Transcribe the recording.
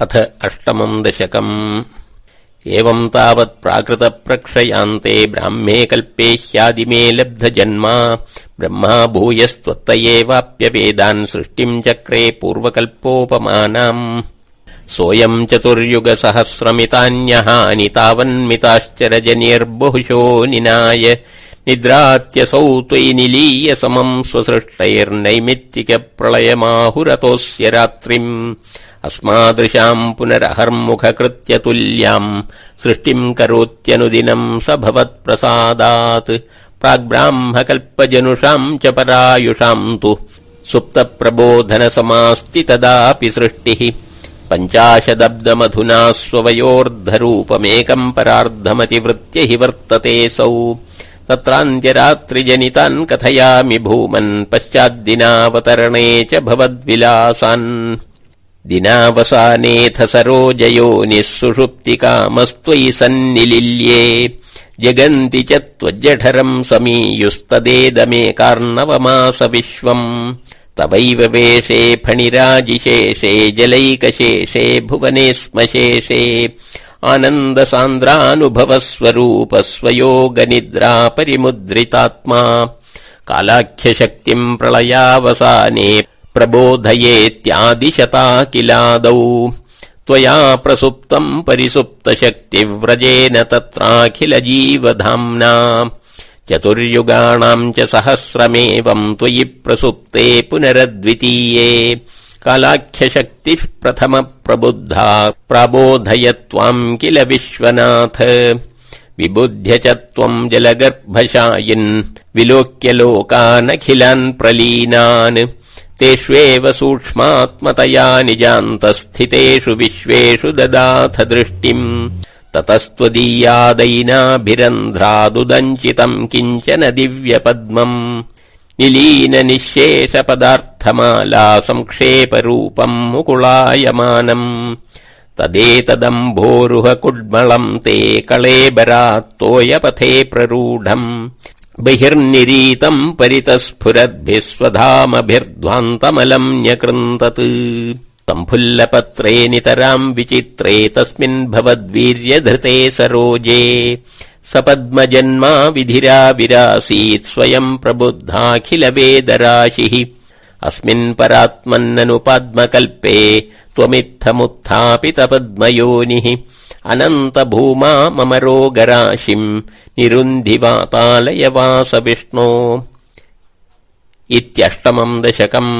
अथ अष्टमम् दशकम्। एवम् तावत् प्राकृतप्रक्षयान्ते ब्राह्मे कल्पे ह्यादिमे लब्धजन्मा। ब्रह्मा भूयस्त्वत्त एवाप्यवेदान् सृष्टिम् चक्रे पूर्वकल्पोपमानाम्। सोऽयम् चतुर्युगसहस्रमितान्यहानि तावन्मिताश्चरजनिर्बहुशो निनाय निद्रात्यसौ त्वयि निलीय समम् स्वसृष्टैर्नैमित्तिकप्रलयमाहुरतोऽस्य रात्रिम् अस्मादृशाम् पुनरहर्मुखकृत्य तुल्याम् सृष्टिम् करोत्यनुदिनम् स भवत्प्रसादात्। प्राग्ब्राह्मकल्पजनुषाम् च परायुषाम् तु सुप्तप्रबोधनसमास्ति तदापि सृष्टिः। पञ्चाशदब्दमधुना स्ववयोर्धरूपमेकम् परार्धमतिवृत्य हि वर्ततेऽसौ तत्रान्त्यरात्रिजनितान् कथयामि भूमन् पश्चाद्दिनावतरणे च भवद्विलासान्। दिनावसानेऽथ सरोजयोनिः सुषुप्तिकामस्त्वयि सन्निलिल्ये। जगन्ति च त्वज्जठरम् समीयुस्तदेदमेकार्णवमास विश्वम् तवैव वेशे फणिराजिशेषे जलैकशेषे भुवने स्म शेषे आनन्दसान्द्रानुभवस्वरूपस्वयोगनिद्रा परिमुद्रितात्मा कालाख्यशक्तिम् प्रलयावसाने प्रबोधयेत्यादिशता किलादौ त्वया प्रसुप्तम् परिसुप्तशक्तिव्रजेन तत्राखिल जीवधाम्ना चतुर्युगाणाम् च सहस्रमेवम् त्वयि प्रसुप्ते पुनरद्वितीये कालाख्यशक्तिः प्रथम प्रबुद्धा प्राबोधयत्वाम् किल विश्वनाथ। विबुध्य च त्वम् जलगर्भशायिन्। विलोक्य लोकानखिलान् प्रलीनान्। तेष्वेव सूक्ष्मात्मतया निजान्तस्थितेषु विश्वेषु ददाथ दृष्टिम् ततस्त्वदीयादैनाभिरन्ध्रादुदञ्चितम् किञ्चन दिव्यपद्मम्। निलीन निःशेषपदार्थमाला संक्षेपरूपम् मुकुलायमानम् तदेतदम्भोरुह कुड्मलम् ते कळेबरात्तोयपथे प्ररूढम् बहिर्निरीतम् परितस्फुरद्भिः स्वधामभिर्ध्वान्तमलम् न्यकृन्तत् सम्फुल्लपत्रे नितराम् विचित्रे तस्मिन् भवद्वीर्यधृते सरोजे। सपद्मजन्मा विधिरा विरासीत् स्वयम् प्रबुद्धाखिल वेदराशिः अस्मिन् परात्मन्ननुपाद्मकल्पे त्वमित्थमुत्थापितपद्मयोनिः अनन्तभूमा मम रोगराशिम् निरुन्धिवातालय वास विष्णो इत्यष्टमम् दशकम्